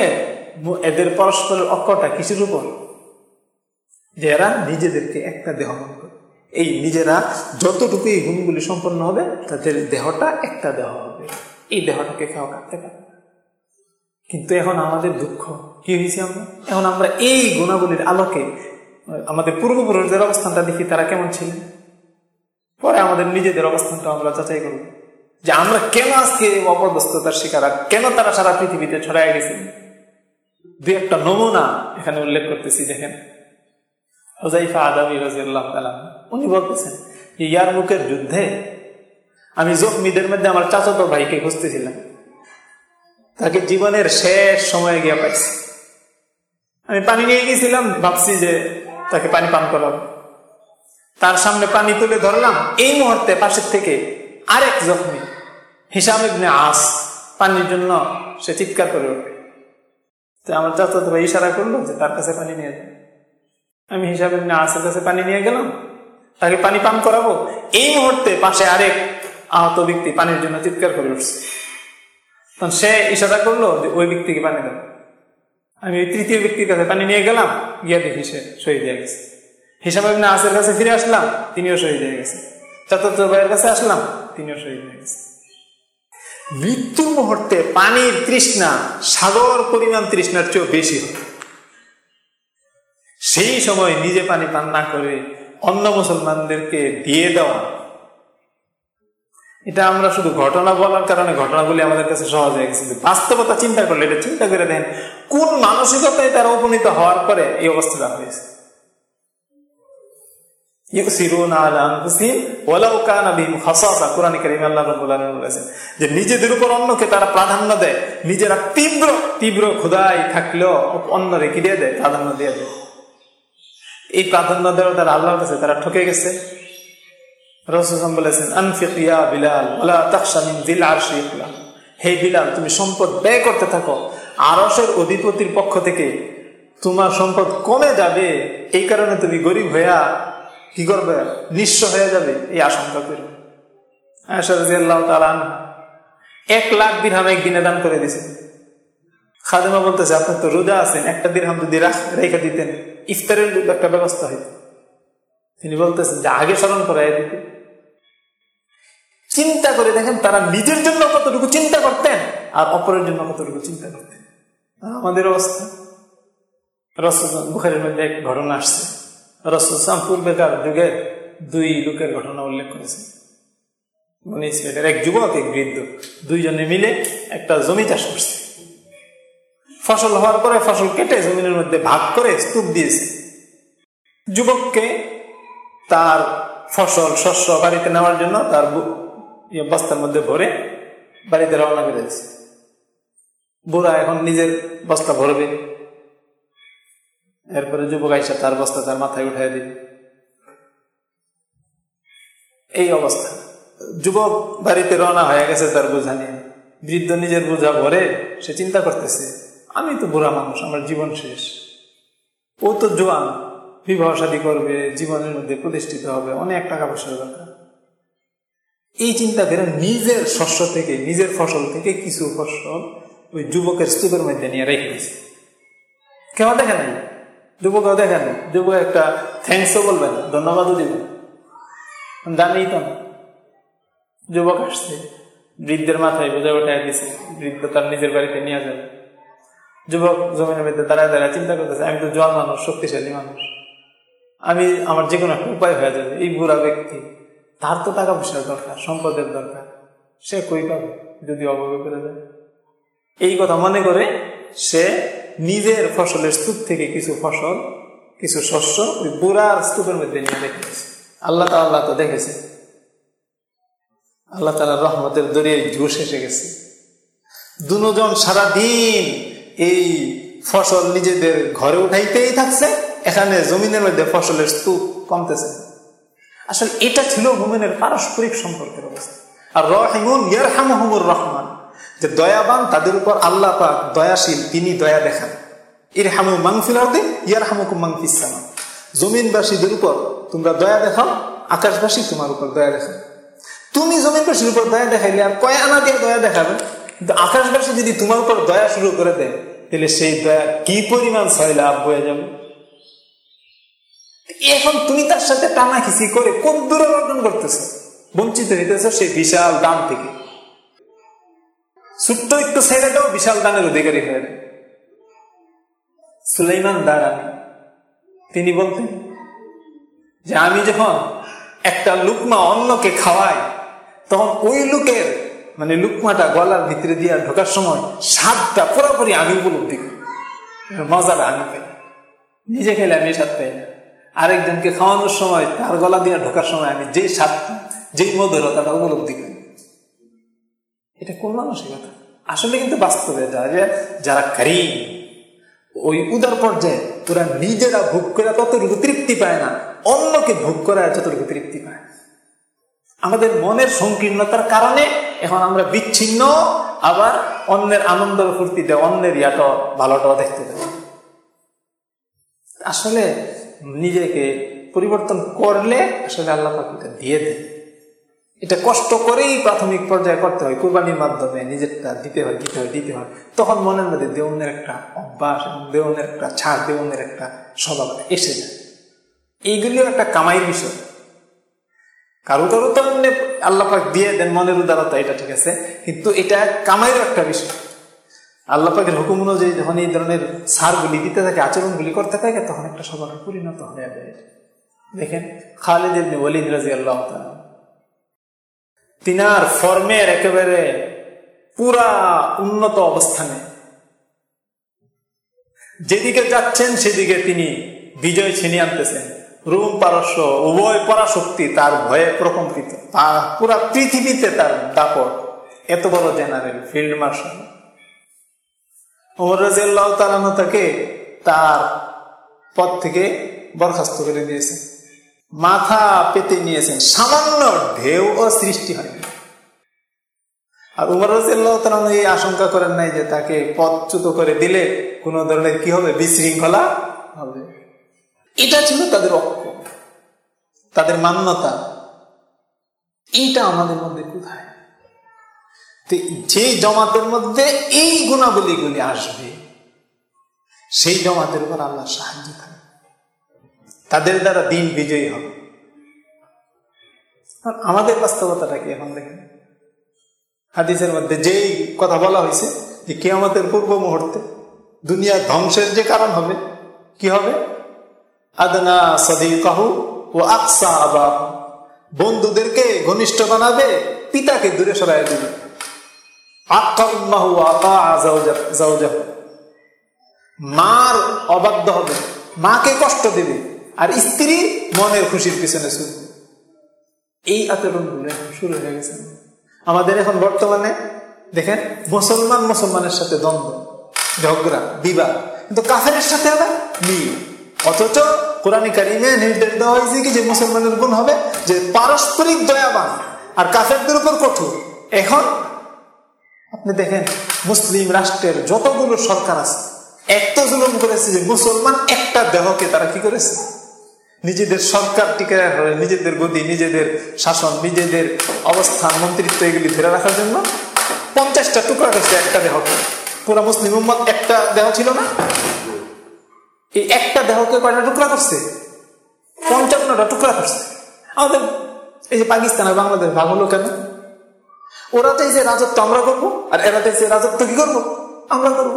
এদের পরস্পরের অক্ষটা কিছুর উপর? যে এরা নিজেদেরকে একটা দেহ মনে করে। এই নিজেরা যতটুকু এই গুণগুলি সম্পন্ন হবে, তাদের দেহটা একটা দেহ হবে। এই দেহটাকে কেউ কাটতে পারে কিন্তু এখন আমাদের দুঃখ। কি হয়েছে আমরা? এখন আমরা এই গুণাবলীর আলোকে, আমাদের পূর্বপুরুষদের অবস্থানটা দেখি, তারা কেমন ছিলেন? পরে আমাদের নিজেদের অবস্থানটা আমরা যাচাই করব। যে আমরা কেন আজকে অপদস্থতার শিকার কেন তারা সারা পৃথিবীতে ছড়াই গেছে দু একটা নমুনা এখানে উল্লেখ করতেছি, দেখেন। হজাইফা আদামি রাজিয়াল্লাহ উনি বলতেছেন যে ইয়ার মুখের যুদ্ধে আমি জখমিদের মধ্যে আমার চাচাতো ভাইকে খুঁজতেছিলাম। তাকে জীবনের শেষ সময়ে গিয়ে পাইছি। আমি পানি নিয়ে গেছিলাম, ভাবছি যে তাকে পানি পান করাবো। তার সামনে পানি তুলে ধরলাম, এই মুহূর্তে পাশের থেকে আরেক জখমি হিসাব আস, পানির জন্য সে চিৎকার করে ওঠে। তো আমার চাচাতো ভাই ইশারা করল যে তার কাছে পানি নিয়ে যায় আমি হিসাব ইবনে আসের কাছে পানি নিয়ে গেলাম, তাকে পানি পান করাবো। এই মুহূর্তে পাশে আরেক আহত ব্যক্তি পানির জন্য চিৎকার করে উঠছে। তখন সে ইশারা করল যে ওই ব্যক্তিকে পানি দেব আমি ওই তৃতীয় ব্যক্তির কাছে পানি নিয়ে গেলাম, গিয়া দেখি সে শহীদ হয়ে গেছে। হিসাব ইবনে আসের কাছে ফিরে আসলাম, তিনিও শহীদ হয়ে গেছে। চতুর্থ ভাইয়ের কাছে আসলাম, তিনিও শহীদ হয়ে গেছে। মৃত্যু মুহূর্তে পানির তৃষ্ণা সাগর পরিমাণ তৃষ্ণার চেয়েও বেশি হয়। সেই সময় নিজে পানি পান না করে অন্য মুসলমানদেরকে দিয়ে দেওয়া এটা আমরা শুধু ঘটনা বলার কারণে ঘটনাগুলি আমাদের কাছে সহজ হয়ে গেছে। বাস্তবতা চিন্তা করলে এটা চিন্তা করে দেন, কোন মানসিকতায় তারা উপনীত হওয়ার পরে এই অবস্থাটা হয়েছে। যে নিজেদের উপর অন্যকে তারা প্রাধান্য দেয়, নিজেরা তীব্র তীব্র ক্ষুদায় থাকলেও অন্য রেখে দিয়ে দেয়? প্রাধান্য দিয়ে দেয়। এই প্রাধান্য দেওয়া তারা আল্লাহর কাছে তারা ঠকে গেছে। সম্পদ ব্যয় করতে অধিপতির পক্ষ থেকে তোমার সম্পদ কমে যাবে। এই কারণে তুমি গরিব কি করবে? নিঃস্ব হয়ে যাবে। এই আশঙ্কা করবে এক লাখ দিরহাম একদিনে দান করে দিছে। খাদেমা বলতেছে, আপনার তো রোজা আছেন একটা দিরহাম যদি রেখে দিতেন, ইফতারের একটা ব্যবস্থা হইত। তিনি বলতেছেন যে আগে স্মরণ করাই দিতে। চিন্তা করে দেখেন, তারা নিজের জন্য কতটুকু চিন্তা করতেন আর অপরের জন্য কতটুকু চিন্তা করতেন। আমাদের অবস্থা। রসুল মুখের মধ্যে এক ঘটনা আসছে। রসুলাম পূর্বেকার যুগে দুই লোকের ঘটনা উল্লেখ করেছে মনে এক যুবক, এক বৃদ্ধ, দুইজনে মিলে একটা জমি চাষ করছে। ফসল হওয়ার পরে ফসল কেটে জমিনের মধ্যে ভাগ করে স্তূপ দিয়েছে। যুবককে তার ফসল, শস্য বাড়িতে নেওয়ার জন্য তার বস্তার মধ্যে ভরে বাড়িতে রওনা করে দিয়েছে। বুড়া এখন নিজের বস্তা ভরবে। এরপরে যুবক আইসা তার বস্তা তার মাথায় উঠাই দিবে। এই অবস্থা। যুবক বাড়িতে রওনা হয়ে গেছে তার বোঝা নিয়ে। বৃদ্ধ নিজের বোঝা ভরে সে চিন্তা করতেছে, আমি তো বুড়া মানুষ, আমার জীবন শেষ। ও তো জোয়ান বিবাহ শাদী করবে, জীবনের মধ্যে প্রতিষ্ঠিত হবে, অনেক টাকা পয়সার দরকার। এই চিন্তা করে নিজের শস্য থেকে, নিজের ফসল থেকে কিছু ফসল ওই যুবকের স্তূপের মধ্যে নিয়ে রেখে দিয়েছে। কেউ দেখেন যুবকও দেখেন যুবক একটা থ্যাংকসও বলবেন ধন্যবাদও দিবেন জানেই তো যুবক আসছে, বৃদ্ধের মাথায় বোঝা উঠে দিছে, বৃদ্ধ তার নিজের বাড়িতে নিয়ে যাবে। যুবক জমিনের মধ্যে দাঁড়ায় দাঁড়ায় চিন্তা করতেছে, আমি তো জল মানুষ, শক্তিশালী মানুষ। আমি আমার যে কোনো একটা উপায় হয়ে যাবে। এই বুড়া ব্যক্তি, তার তো টাকা পয়সার দরকার, সম্পদের দরকার। সে কই পাবে? যদি অবজ্ঞা করে যায়। এই কথা মনে করে সে নিজের ফসলের স্তূপ থেকে কিছু ফসল, কিছু শস্য ওই বুড়ার স্তূপের মধ্যে নিয়ে দেখেছে আল্লাহ তাল্লাহ তো দেখেছে। আল্লাহ তালার রহমতের দরিয়ায় জোশ এসে গেছে। দুজন সারাদিন এই ফসল নিজেদের ঘরে উঠাইতেই থাকছে এখানে জমিনের মধ্যে ফসলের স্তূপ কমতেছে। আসলে এটা ছিল মোমেনের পারস্পরিক সম্পর্কের অবস্থা। আর রহিমুন ইয়ারহামুর রহমান। যে দয়াবান, তাদের উপর আল্লাহ পাক দয়াশীল, তিনি দয়া দেখান। ইর হামু মাংফিল ইয়ার হামুকু মাংফিসামা জমিনবাসীদের উপর তোমরা দয়া দেখাও, আকাশবাসী তোমার উপর দয়া দেখাও তুমি জমিনবাসীর উপর দয়া দেখাইলে আর কয় আনা দিয়ে দয়া দেখাবে? কিন্তু আকাশবাসী যদি তোমার উপর দয়া শুরু করে দেয়, তাহলে সেই দয়া কি পরিমাণ ছয় লাভ হয়ে যাবে? এখন তুমি তার সাথে টানা খিচি করে কোন দূরে অর্জন করতেছ? বঞ্চিত হইতেছ সেই বিশাল দান থেকে। ছোট্ট একটু ছেলেটাও বিশাল দানের অধিকারী হয়ে সুলাইমান দাঁড়ানি তিনি বলতেন, যে আমি যখন একটা লুকমা অন্যকে খাওয়াই, তখন ওই লোকের মানে লুকমাটা গলার ভিতরে দিয়ে ঢোকার সময় স্বাদটা পুরোপুরি আমি উপলব্ধি করি। মজাটা আমি পাই। নিজে খেলে আমি স্বাদ পাই না। আরেকজনকে খাওয়ানোর সময়, তার গলা দিয়ে ঢোকার সময় আমি যেই স্বাদ, যেই মধুরতাটা উপলব্ধি করি। এটা কোন মানসিকতা আসলে কিন্তু বাস্তবে যে যারা কারিম, ওই উদার পর্যায়ে তোরা নিজেরা ভোগ করে ততটুকু তৃপ্তি পায় না, অন্যকে ভোগ করা যতটুকু তৃপ্তি পায়। আমাদের মনের সংকীর্ণতার কারণে এখন আমরা বিচ্ছিন্ন, আবার অন্যের আনন্দ ফুর্তিতে অন্যের ইয়াটা ভালোটাও দেখতে পাই। আসলে নিজেকে পরিবর্তন করলে আসলে আল্লাহ পাখিটা দিয়ে দেয় এটা কষ্ট করেই প্রাথমিক পর্যায়ে করতে হয়, কোরবানির মাধ্যমে নিজেরটা দিতে হয় দিতে হয় দিতে হয়। তখন মনের মধ্যে দেউনের একটা অভ্যাস এবং দেওনের একটা ছাড়, দেউনের একটা স্বভাব এসে যায়। এইগুলিও একটা কামাইয়ের বিষয়। কারও কারও তো এমনি আল্লাপাক দিয়ে দেন, মনের উদারতা, এটা ঠিক আছে। কিন্তু এটা কামাইয়ের একটা বিষয়। আল্লাপাকের হুকুম অনুযায়ী যখন এই ধরনের সারগুলি দিতে থাকে, আচরণগুলি করতে থাকে, তখন একটা স্বভাবে পরিণত হয়ে যায়। দেখেন খালিদ এমনি ওলিদ রাজি আল্লাহ তিনার ফর্মের একেবারে পুরা উন্নত অবস্থানে। যেদিকে যাচ্ছেন, সেদিকে তিনি বিজয় ছিনিয়ে আনতেছেন। রুম পারস্য, উভয় পরাশক্তি তার ভয়ে প্রকম্পিত। পুরা পৃথিবীতে তার দাপট। এত বড় জেনারেল, ফিল্ড মার্শাল। ওমর রাজিয়াল্লাহ তালানো তাকে তার পদ থেকে বরখাস্ত করে দিয়েছেন মাথা পেতে নিয়েছেন। সামান্য ঢেউ ও সৃষ্টি হয়নি। আর উমর তালানো এই আশঙ্কা করেন নাই যে তাকে পদচ্যুত করে দিলে কোন ধরনের কি হবে? বিশৃঙ্খলা হবে। এটা ছিল তাদের অক্ষ তাদের মান্যতা। এইটা আমাদের মধ্যে কোথায়? যে জমাতের মধ্যে এই গুণাবলীগুলি আসবে, সেই জমাতের উপর আল্লাহ সাহায্য থাকবে তাদের দ্বারা দিন বিজয়ী হবে। আমাদের বাস্তবতাটা কি এখন দেখেন? হাদিসের মধ্যে যেই কথা বলা হয়েছে যে কেয়ামতের পূর্ব মুহূর্তে দুনিয়া ধ্বংসের যে কারণ হবে, কি হবে? আদনা কাহু ও আকসা আবাহ। বন্ধুদেরকে ঘনিষ্ঠ বানাবে, পিতাকে দূরে সরাই দিবে। মার অবাধ্য হবে। মাকে কষ্ট দেবে। আর স্ত্রী মনের খুশির পিছনে শুরু এই আচরণগুলো শুরু হয়ে গেছে। আমাদের এখন বর্তমানে দেখেন, মুসলমান মুসলমানের সাথে দ্বন্দ্ব, ঝগড়া বিবাহ কিন্তু কাফের সাথে আবার মিল। অথচ কোরআন কারিমে নির্দেশ দেওয়া হয়েছে কি যে মুসলমানের গুণ হবে যে পারস্পরিক দয়াবান। আর কাফেরদের উপর কঠোর। এখন দেখেন, মুসলিম রাষ্ট্রের যতগুলো সরকার আছে একটা জুলুম করেছে যে মুসলমান একটা দেহকে তারা কি করেছে? নিজেদের সরকার টিকে রাখার নিজেদের গতি নিজেদের শাসন, নিজেদের অবস্থান, মন্ত্রিত্ব এগুলি ধরে রাখার জন্য পঞ্চাশটা টুকরা করছে একটা দেহকে। পুরো মুসলিম উম্মত একটা দেহ ছিল না? এই একটা দেহকে কয়টা টুকরা করছে? পঞ্চান্নটা টুকরা করছে। আমাদের এই যে পাকিস্তান আর বাংলাদেশ ভাগ হলো কেন? ওরা চাইছে রাজত্ব, আমরা করব। আর এরা চাইছে রাজত্ব কি করব? আমরা করব।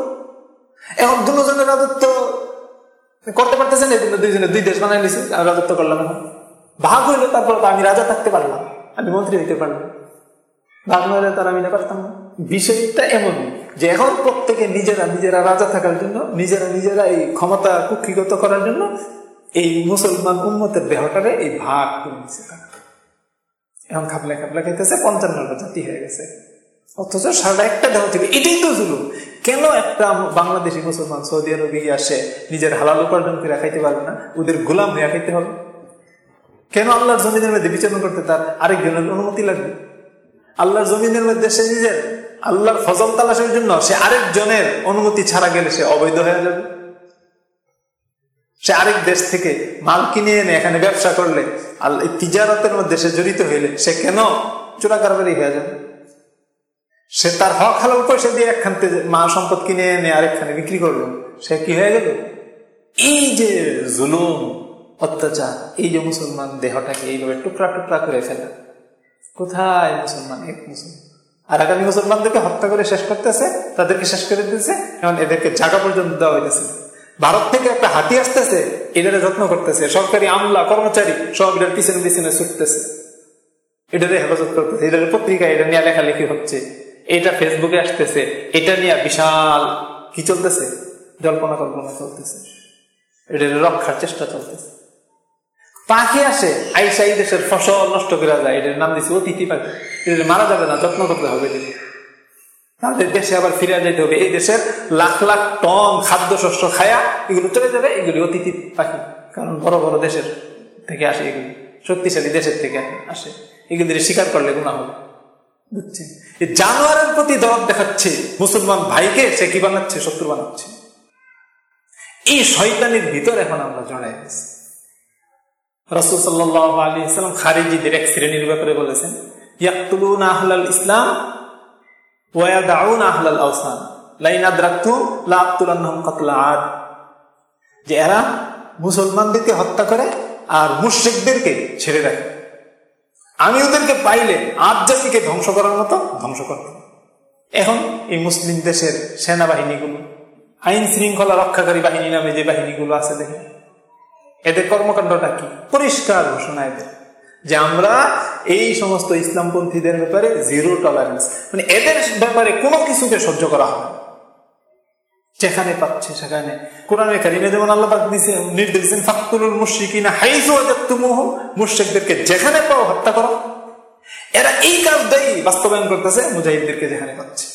এখন দুজনের রাজত্ব করতে পারতেছে না দুইজনে দুই দেশ বানাই নিছে, আর রাজত্ব করলাম এখন। ভাগ হইলে, তারপর তো আমি রাজা থাকতে পারলাম, আমি মন্ত্রী হইতে পারলাম। ভাগ নইলে তার আমি না পারতাম না। বিষয়টা এমনই যে এখন প্রত্যেকে নিজেরা নিজেরা রাজা থাকার জন্য, নিজেরা নিজেরা এই ক্ষমতা কুক্ষিগত করার জন্য এই মুসলমান উন্মতের দেহটারে এই ভাগ করে দিচ্ছে এখন খাপলা খাপলা খাইতেছে পঞ্চান্নটা জাতি হয়ে গেছে। অথচ সারা একটা দেহ থেকে, এটাই তো জুলুম। কেন একটা বাংলাদেশি মুসলমান সৌদি আরবে আসে, নিজের হালাল উপার্জন করে খাইতে পারবে না? ওদের গোলাম হয়ে খাইতে হবে। কেন আল্লাহর জমিনের মধ্যে বিচরণ করতে তার আরেকজনের অনুমতি লাগবে? আল্লাহর জমিনের মধ্যে সে নিজের, আল্লাহর ফজল তালাশের জন্য সে আরেকজনের অনুমতি ছাড়া গেলে সে অবৈধ হয়ে যাবে। সে আরেক দেশ থেকে মাল কিনে এনে এখানে ব্যবসা করলে আল্লাহ তিজারতের মধ্যে সে জড়িত হইলে, সে কেন চোরা কারবারি হয়ে যাবে? সে তার হক হালাল পয়সা দিয়ে একখান মা সম্পদ কিনে এনে আরেকখানে বিক্রি করল। সে কি হয়ে গেল? এই যে জুলুম, অত্যাচার, এই যে মুসলমান দেহটাকে এইভাবে টুকরা টুকরা করে ফেলা। কোথায় মুসলমান? এক মুসলমান। আর আগামী মুসলমানদেরকে হত্যা করে শেষ করতেছে, তাদেরকে শেষ করে দিতেছে, এখন এদেরকে জায়গা পর্যন্ত দেওয়া হইতেছে। ভারত থেকে একটা হাতি আসতেছে, এটারে যত্ন করতেছে। সরকারি আমলা, কর্মচারী, সব এটার পিছনে পিছনে ছুটতেছে। এটারে হেফাজত করতেছে। এটার পত্রিকা, এটা নিয়ে লেখালেখি হচ্ছে। এটা ফেসবুকে আসতেছে। এটা নিয়ে বিশাল কি চলতেছে? জল্পনা কল্পনা চলতেছে। এটার রক্ষার চেষ্টা চলতেছে। পাখি আসে, আইসা এই দেশের ফসল নষ্ট করা যায়। এটার নাম দিচ্ছে অতিথি পাখি। এটা মারা যাবে না, যত্ন করতে হবে। তাদের দেশে আবার ফিরে যেতে হবে। এই দেশের লাখ লাখ টন খাদ্য শস্য খায়া এগুলো চলে যাবে, এগুলি অতিথি পাখি। কারণ বড় বড় দেশের থেকে আসে এগুলি, শক্তিশালী দেশের থেকে আসে। এগুলি শিকার করলে গুণা হবে। বুঝছেন? জানোয়ারের প্রতি দরদ দেখাচ্ছে, মুসলমান ভাইকে সে কি বানাচ্ছে? শত্রু বানাচ্ছে। এই শয়তানির ভিতর এখন আমরা জড়াই গেছি রসুল সাল্লাহ আলী ইসলাম খারিজিদের এক শ্রেণির ব্যাপারে বলেছেন ইয়াকুলুন আহলাল ইসলাম ওয়াদাউন আদ যে এরা মুসলমানদেরকে হত্যা করে আর মুশ্রিকদেরকে ছেড়ে রাখে আমি ওদেরকে পাইলে জাতিকে ধ্বংস করার মতো ধ্বংস করব। এখন এই মুসলিম দেশের সেনাবাহিনীগুলো, আইন শৃঙ্খলা রক্ষাকারী বাহিনী নামে যে বাহিনীগুলো আছে দেখে এদের কর্মকাণ্ডটা কি? পরিষ্কার ঘোষণা এদের। যে আমরা এই সমস্ত ইসলামপন্থীদের ব্যাপারে জিরো টলারেন্স মানে এদের ব্যাপারে কোনো কিছুকে সহ্য করা হবে যেখানে পাচ্ছে সেখানে। কোরআনে কারিমে যেমন আল্লাহ নির্দেশ দিচ্ছেন ফাকুলুল মুশ্রিকিনা হাইজু আজাত্তুমুহ মুশ্রিকদেরকে যেখানে পাও হত্যা করো। এরা এই কাজটাই বাস্তবায়ন করতেছে, মুজাহিদদেরকে যেখানে পাচ্ছে।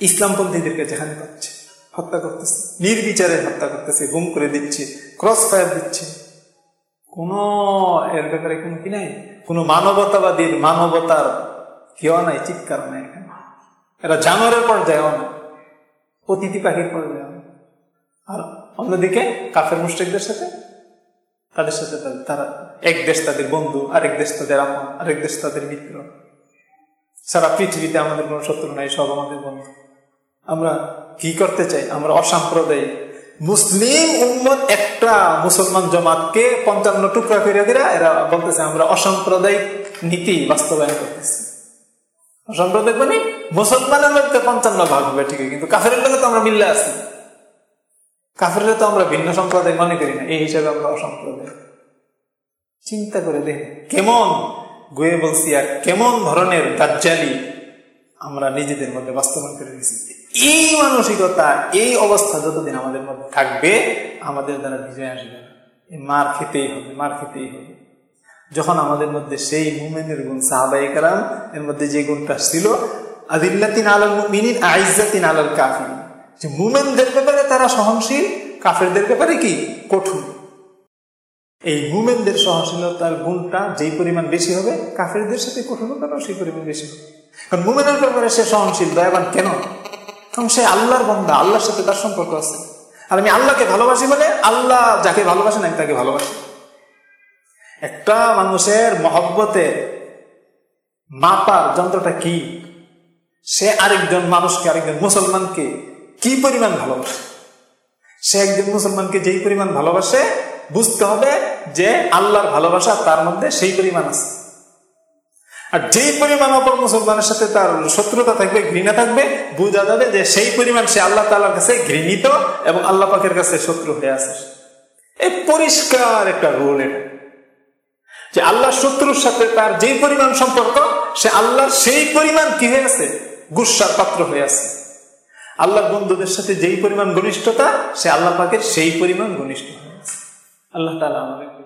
ইসলামপন্থীদেরকে যেখানে পাচ্ছে, হত্যা করতেছে, নির্বিচারে হত্যা করতেছে গুম করে দিচ্ছে ক্রস ফায়ার দিচ্ছে। কোন এর ব্যাপারে কোনো কি নাই? কোন মানবতাবাদীর মানবতার কেউ নাই, চিৎকার নাই এখানে। এরা জানোয়ারের পর্যায়েও না অতিথি পাখির পর্যায়ে আর অন্যদিকে কাফের মুশ্রিকদের সাথে, তাদের সাথে তারা, এক দেশ তাদের বন্ধু, আরেক দেশ তাদের আপন, আরেক দেশ তাদের মিত্র। সারা পৃথিবীতে আমাদের কোনো শত্রু নাই, সব আমাদের বন্ধু। আমরা কি করতে চাই? আমরা অসাম্প্রদায়িক মুসলিম উম্মত একটা মুসলমান জমাতকে পঞ্চান্ন টুকরা করে দিরা, এরা বলতেছে, আমরা অসাম্প্রদায়িক নীতি বাস্তবায়ন করতেছি। অসাম্প্রদায়িক মানে মুসলমানের মধ্যে পঞ্চান্ন ভাগ হবে কিন্তু কাফের তো আমরা মিললে আছি। তো আমরা ভিন্ন সম্প্রদায় মনে করি না, এই হিসাবে আমরা অসাম্প্রদায়িক। চিন্তা করে দেখ কেমন গুয়ে বলছি আর কেমন ধরনের দাজ্জালি আমরা নিজেদের মধ্যে বাস্তবায়ন করে দিয়েছি এই মানসিকতা, এই অবস্থা যতদিন আমাদের মধ্যে থাকবে, আমাদের দ্বারা বিজয় আসবে মার খেতেই হবে, মার খেতেই হবে। যখন আমাদের মধ্যে সেই মুমেনের গুণ সাহাবাই কালাম এর মধ্যে যে গুণটা ছিল, আদিল্লাতিন আলাল মিনিন আইজাতিন আলাল কাফি যে মুমেনদের ব্যাপারে তারা সহনশীল, কাফেরদের ব্যাপারে কি? কঠোর। এই মুমেনদের সহনশীলতার গুণটা যেই পরিমাণ বেশি হবে, কাফেরদের সাথে কঠোরতাটাও সেই পরিমাণ বেশি হবে। কারণ মুমেনের ব্যাপারে সে সহনশীল, দয়াবান কেন? কারণ সে আল্লাহর বন্ধা আল্লাহর সাথে তার সম্পর্ক আছে। আর আমি আল্লাহকে ভালোবাসি বলে আল্লাহ যাকে ভালোবাসেন আমি তাকে ভালোবাসি। একটা মানুষের মহব্বতে মাপার যন্ত্রটা কি? সে আরেকজন মানুষকে, আরেকজন মুসলমানকে কি পরিমাণ ভালোবাসে? সে একজন মুসলমানকে যেই পরিমাণ ভালোবাসে, বুঝতে হবে যে আল্লাহর ভালোবাসা তার মধ্যে সেই পরিমাণ আছে। আর যেই পরিমাণ অপর মুসলমানের সাথে তার শত্রুতা থাকবে, ঘৃণা থাকবে, বোঝা যাবে যে সেই পরিমাণ সে আল্লাহ তালার কাছে ঘৃণিত এবং আল্লাহ পাকের কাছে শত্রু হয়ে আছে। এই পরিষ্কার একটা রুল এটা। যে আল্লাহ শত্রুর সাথে তার যেই পরিমাণ সম্পর্ক, সে আল্লাহর সেই পরিমাণ কি হয়ে আছে? গুসার পাত্র হয়ে আছে। আল্লাহ বন্ধুদের সাথে যেই পরিমাণ ঘনিষ্ঠতা, সে আল্লাহ পাকের সেই পরিমাণ ঘনিষ্ঠ হয়ে আছে। আল্লাহ তালা আমাদের